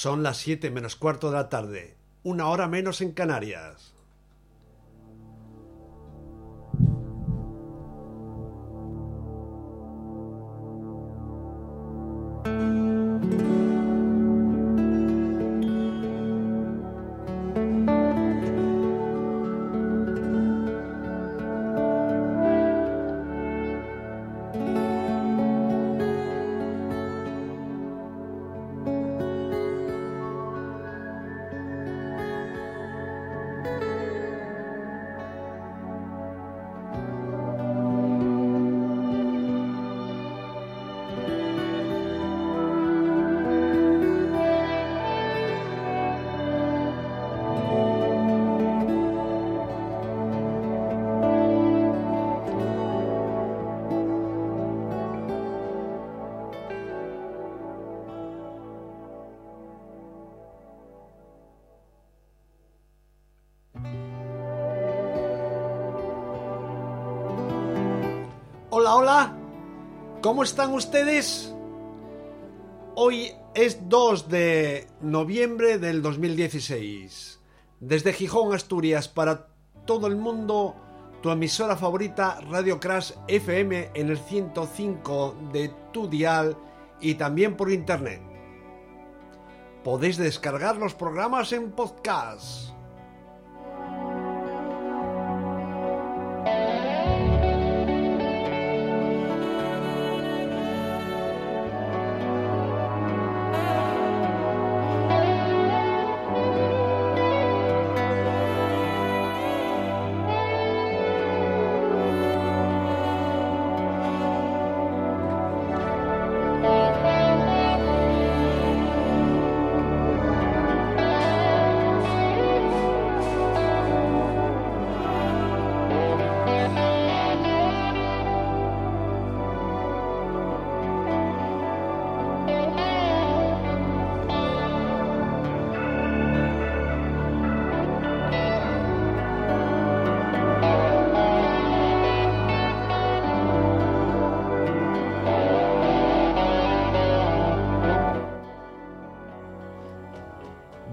Son las 7 menos cuarto de la tarde, una hora menos en Canarias. ¿Cómo están ustedes? Hoy es 2 de noviembre del 2016. Desde Gijón, Asturias, para todo el mundo, tu emisora favorita Radio Crash FM en el 105 de tu dial y también por internet. Podéis descargar los programas en podcast.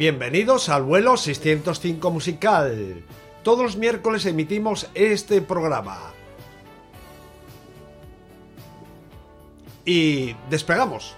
Bienvenidos al vuelo 605 musical. Todos los miércoles emitimos este programa. Y despegamos.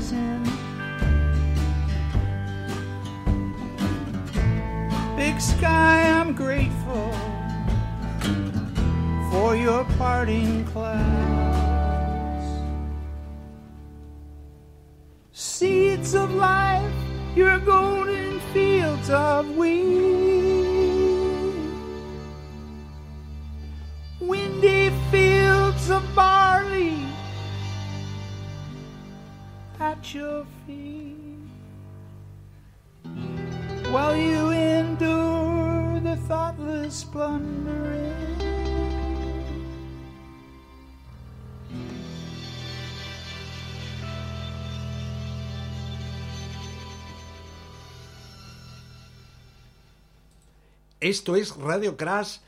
prison. Big Sky, I'm grateful for your parting clouds. Seeds of life, your golden fields of wheat. your feet while you endure the thoughtless plundering. Esto es Radio Crash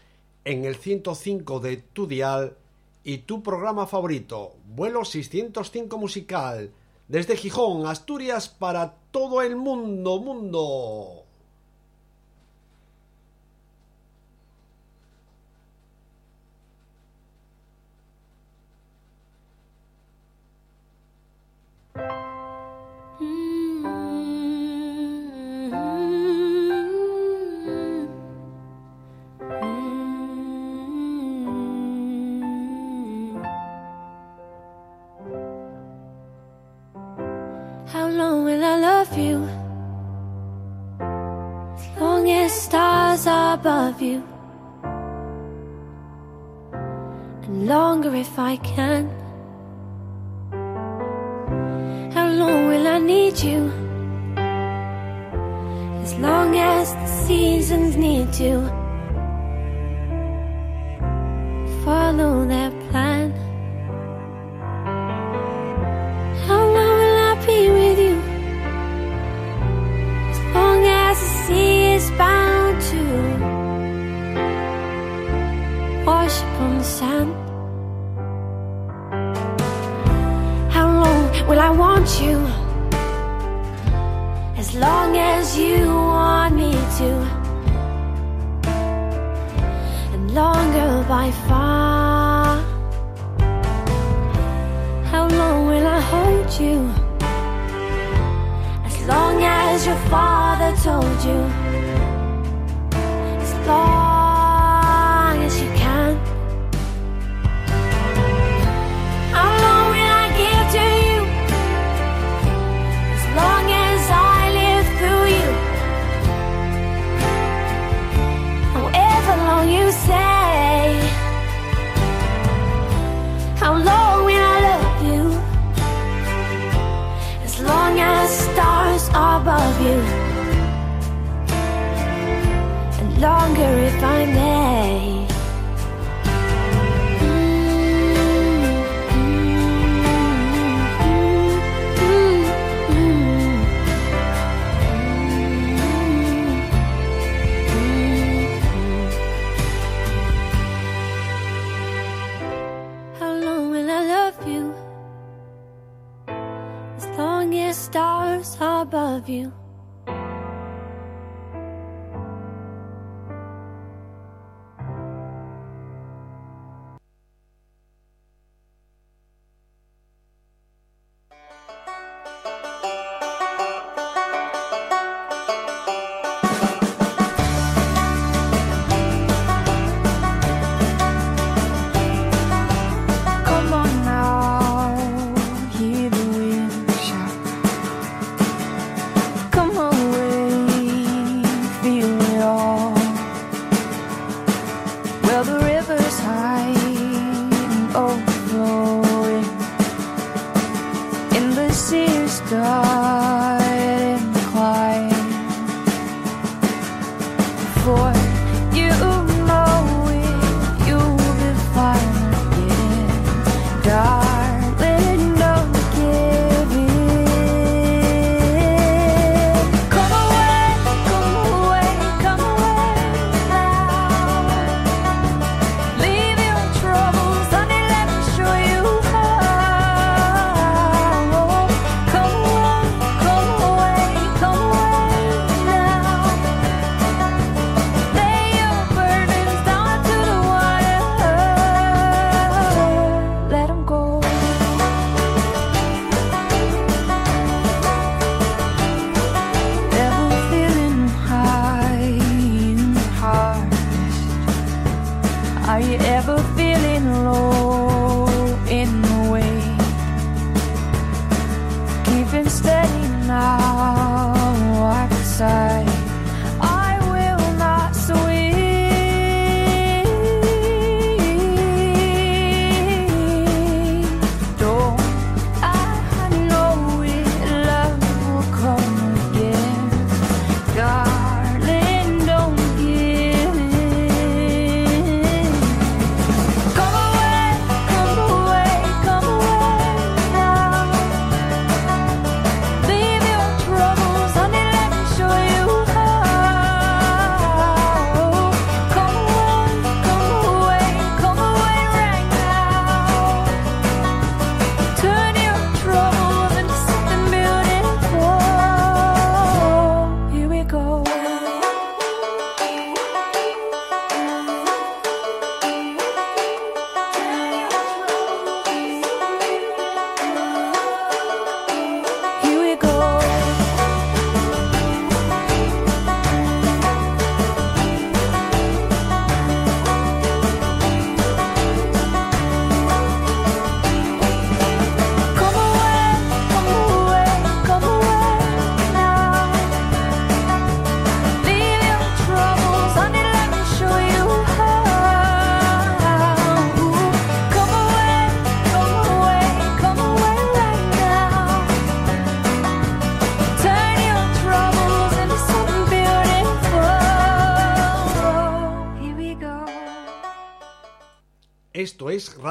en el 105 de tu dial y tu programa favorito, Vuelo 605 Musical desde Gijón, Asturias, para todo el mundo, mundo. above you. And longer if I can. How long will I need you? As long as the seasons need to follow that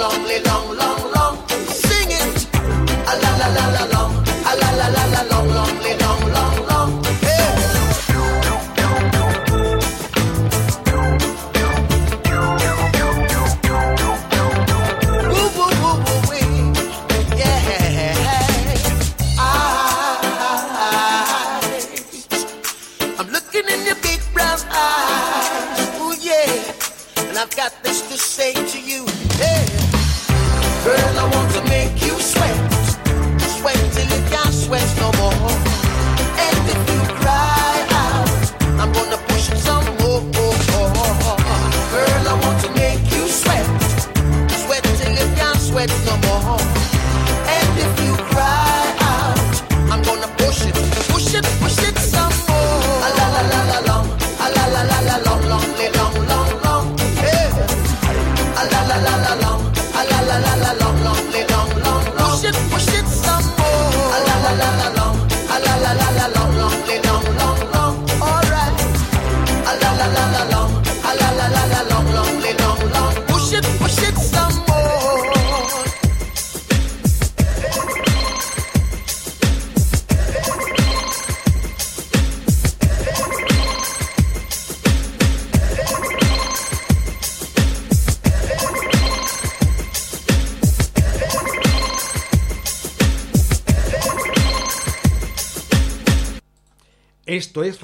lovely long.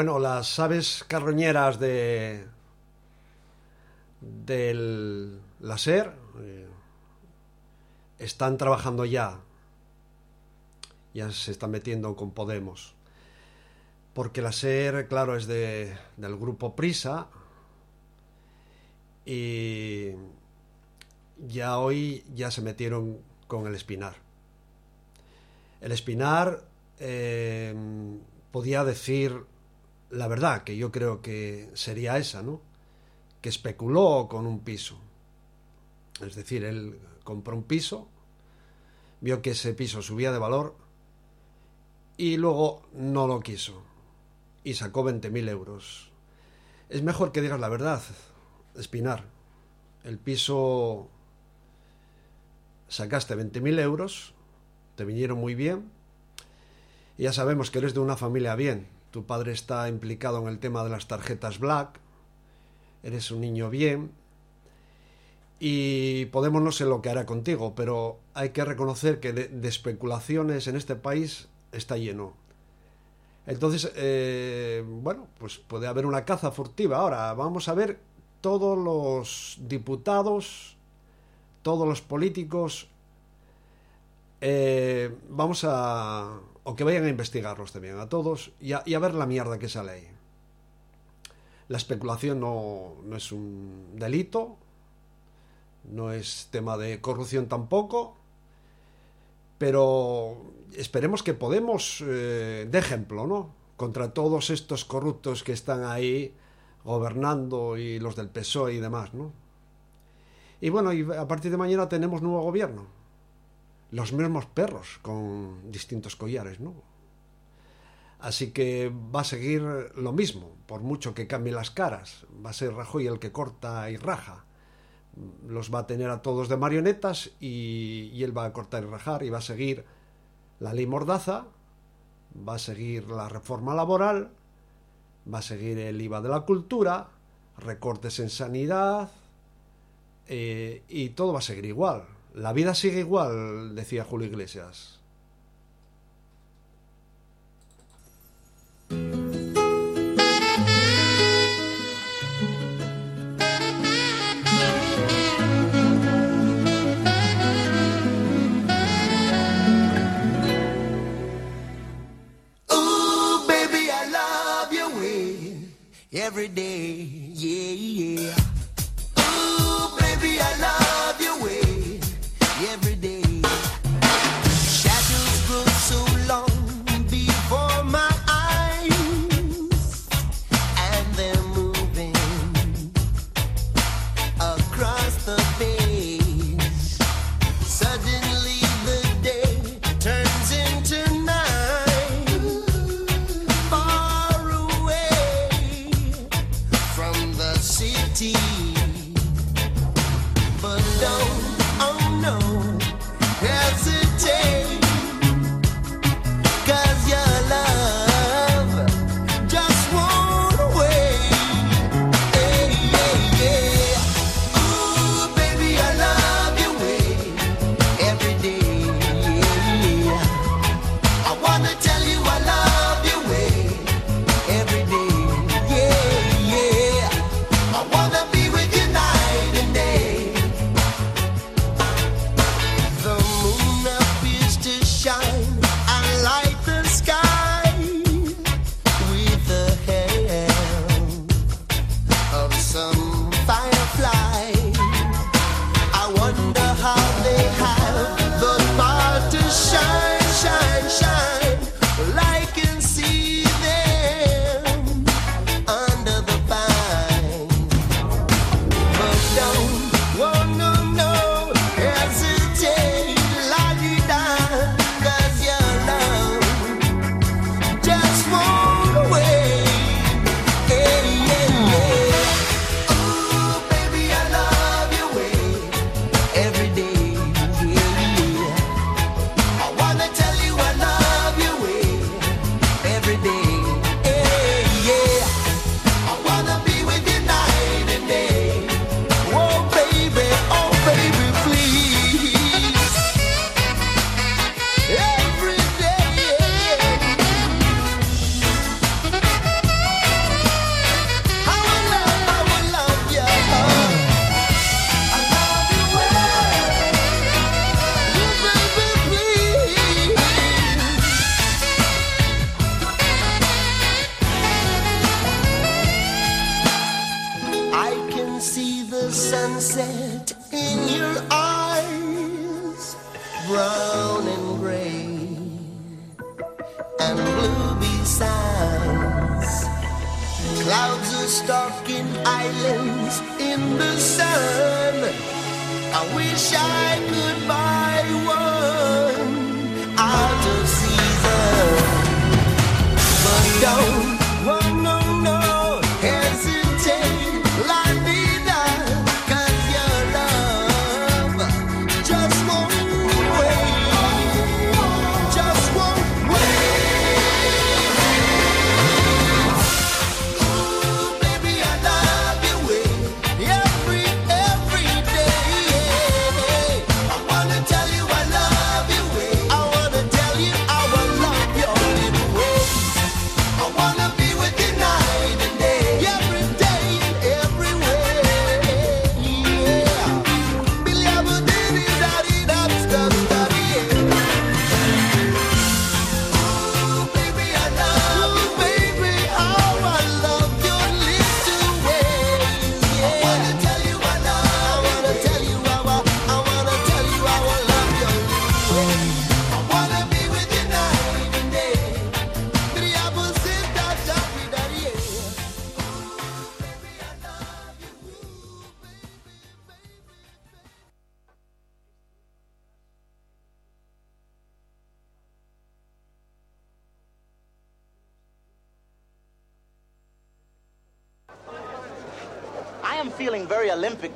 Bueno, las aves carroñeras de del láser eh, están trabajando ya. Ya se están metiendo con Podemos. Porque la SER, claro, es de, del grupo Prisa. Y ya hoy ya se metieron con el Espinar. El Espinar eh, podía decir la verdad que yo creo que sería esa, ¿no? Que especuló con un piso. Es decir, él compró un piso, vio que ese piso subía de valor y luego no lo quiso y sacó 20.000 euros. Es mejor que digas la verdad, Espinar. El piso sacaste 20.000 euros, te vinieron muy bien y ya sabemos que eres de una familia bien tu padre está implicado en el tema de las tarjetas black, eres un niño bien, y Podemos no sé lo que hará contigo, pero hay que reconocer que de, especulaciones en este país está lleno. Entonces, eh, bueno, pues puede haber una caza furtiva. Ahora, vamos a ver todos los diputados, todos los políticos, eh, vamos a, o que vayan a investigarlos también, a todos, y a, ver la mierda que sale ahí. La especulación no, no es un delito, no es tema de corrupción tampoco, pero esperemos que Podemos eh, de ejemplo, ¿no? Contra todos estos corruptos que están ahí gobernando y los del PSOE y demás, ¿no? Y bueno, y a partir de mañana tenemos nuevo gobierno. Los mismos perros con distintos collares, ¿no? Así que va a seguir lo mismo, por mucho que cambien las caras. Va a ser Rajoy el que corta y raja. Los va a tener a todos de marionetas y, él va a cortar y rajar y va a seguir la ley Mordaza, va a seguir la reforma laboral, va a seguir el IVA de la cultura, recortes en sanidad eh, y todo va a seguir igual. La vida sigue igual, decía Julio Iglesias. Way every day. Yeah.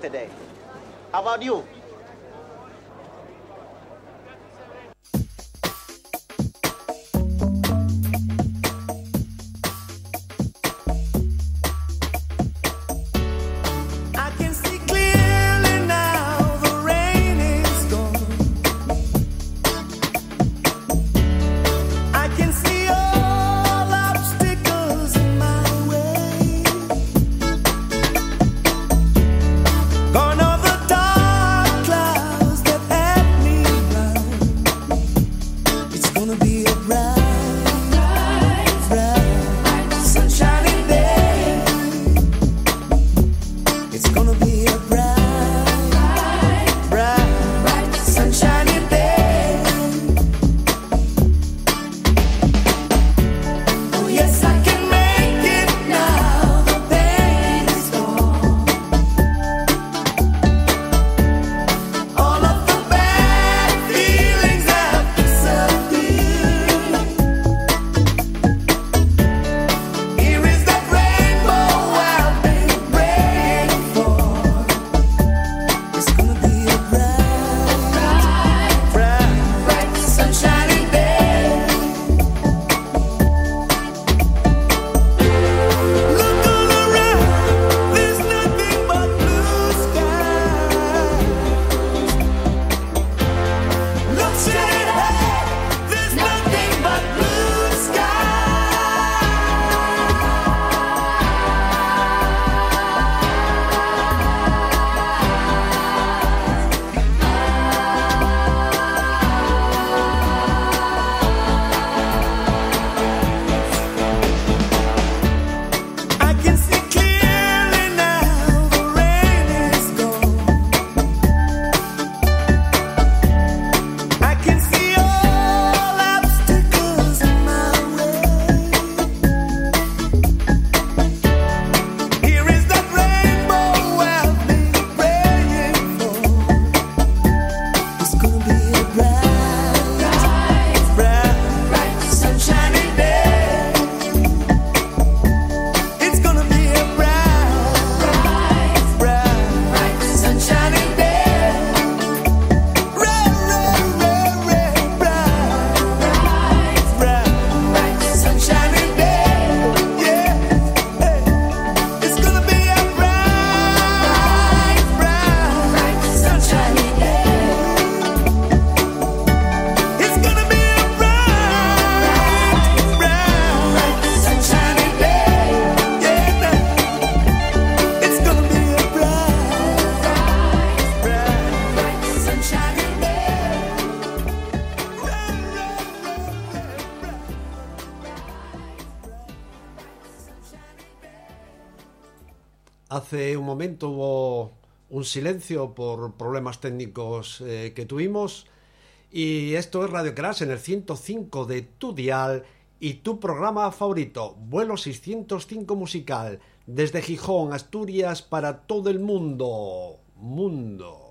today. silencio por problemas técnicos eh, que tuvimos. Y esto es Radio Crash en el 105 de tu dial y tu programa favorito, Vuelo 605 Musical, desde Gijón, Asturias, para todo el mundo. Mundo.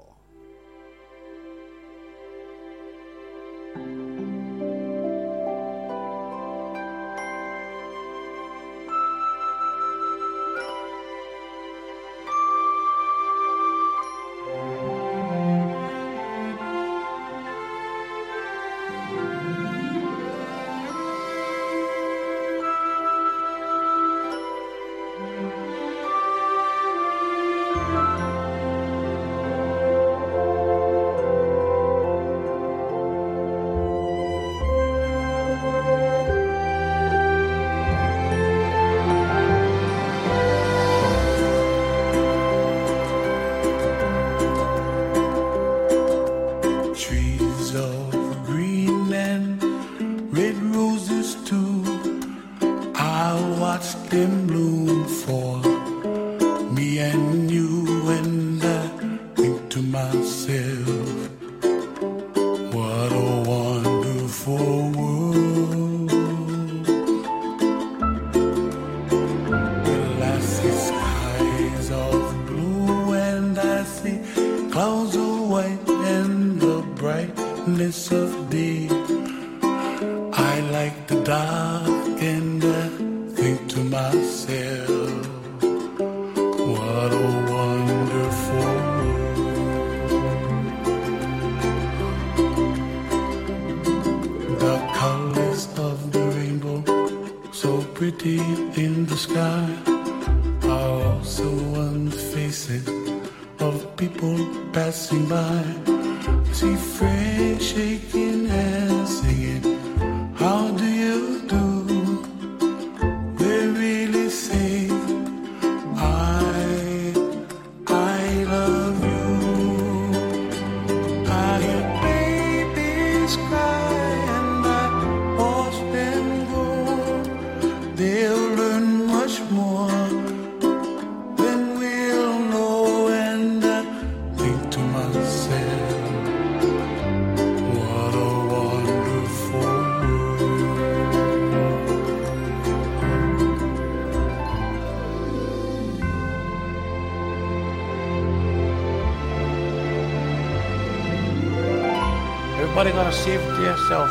Everybody gotta save yourself.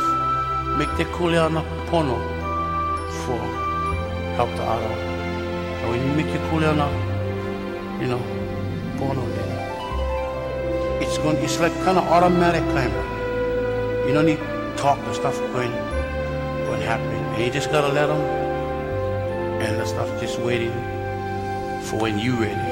Make the kuleana pono for help the other. And when you make your kuleana, you know, pono then it's going it's like kind of automatic kind. You don't need talk the stuff going going happen. And you just gotta let them and the stuff just waiting for when you ready.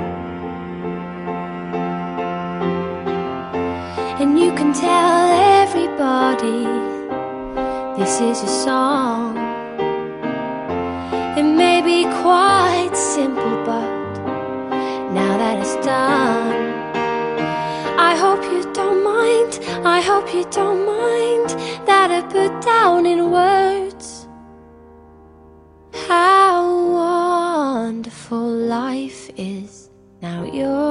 This is a song. It may be quite simple, but now that it's done, I hope you don't mind. I hope you don't mind that I put down in words how wonderful life is. Now you're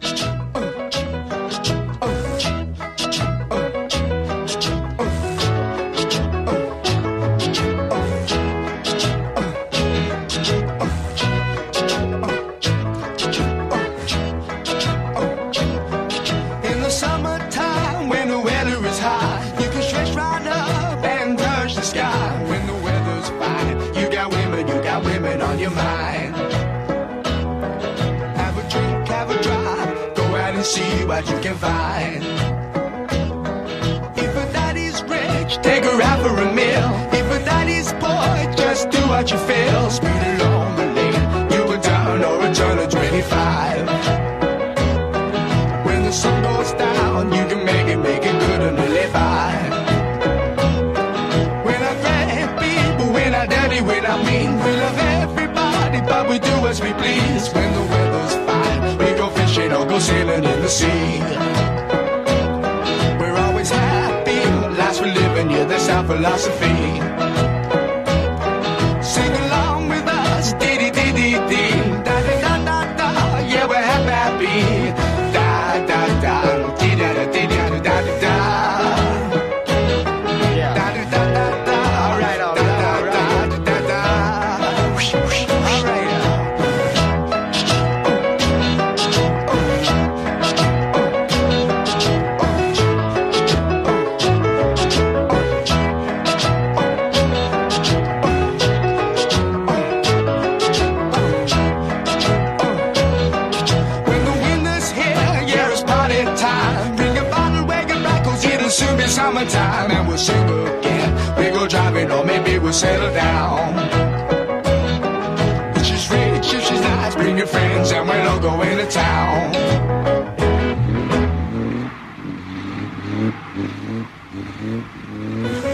what you can find. If a daddy's rich, take her out for a meal. If a daddy's poor, just do what you feel. Speed along the lane, you go down or a turn 25. When the sun goes down, you can make it, make it good and live by. When I grab people, when I daddy, when I mean, we love everybody, but we do as we please. When the weather's fine, we go fishing or go sailing sea. We're always happy, lives we live in, yeah, that's our philosophy. friends and we'll all go into town. Mm-hmm.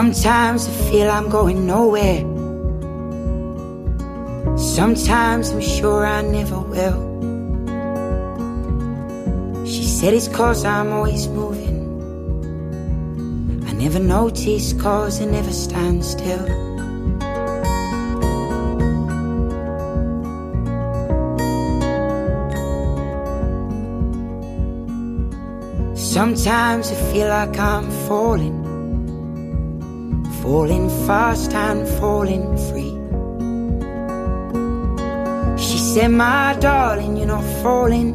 Sometimes I feel I'm going nowhere. Sometimes I'm sure I never will. She said it's cause I'm always moving. I never notice cause I never stand still. Sometimes I feel like I'm falling falling fast and falling free. She said, My darling, you're not falling.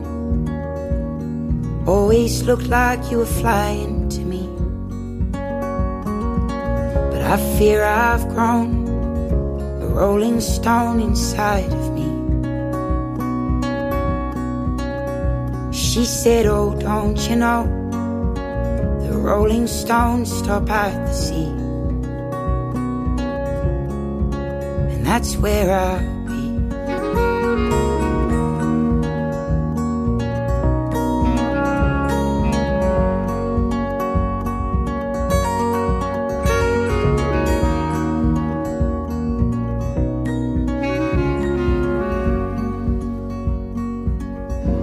Always looked like you were flying to me. But I fear I've grown a rolling stone inside of me. She said, Oh, don't you know? The rolling stones stop at the sea. That's where I'll be.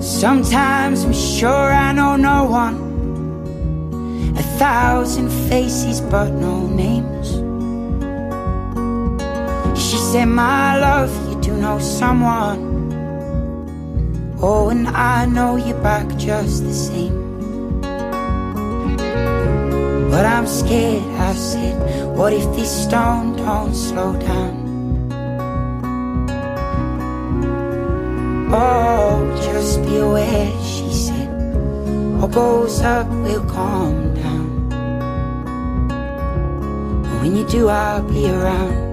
Sometimes I'm sure I know no one. A thousand faces, but no names. Said, My love, you do know someone. Oh, and I know you're back just the same. But I'm scared, I said, What if this stone don't slow down? Oh, just be aware, she said. What goes up will come down. When you do, I'll be around.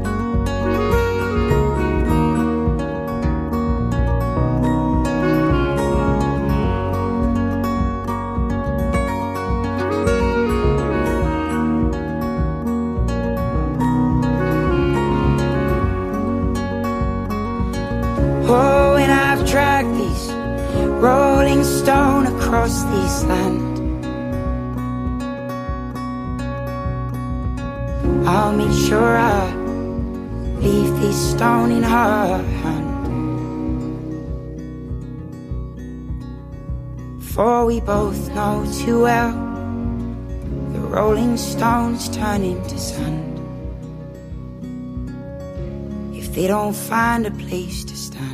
Stone across this land. I'll make sure I leave this stone in her hand. For we both know too well the rolling stones turn into sand if they don't find a place to stand.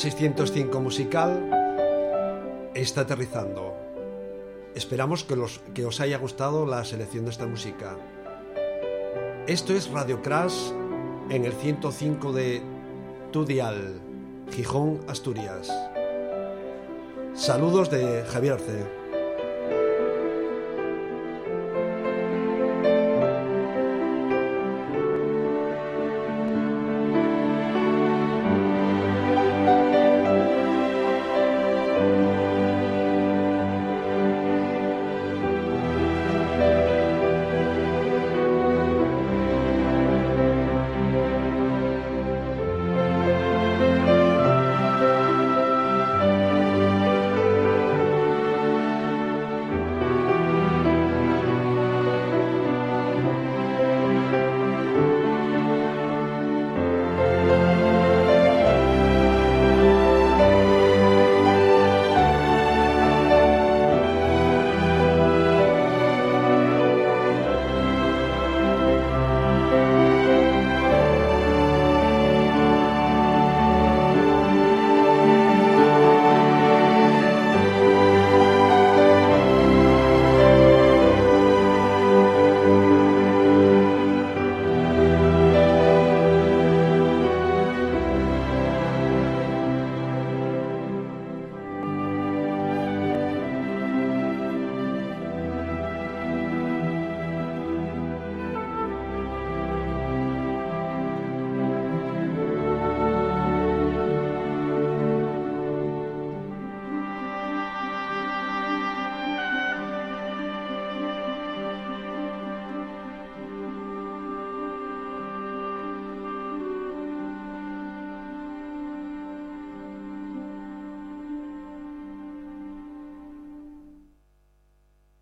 605 musical está aterrizando. Esperamos que, los, que os haya gustado la selección de esta música. Esto es Radio Crash en el 105 de Tudial, Gijón, Asturias. Saludos de Javier Arce.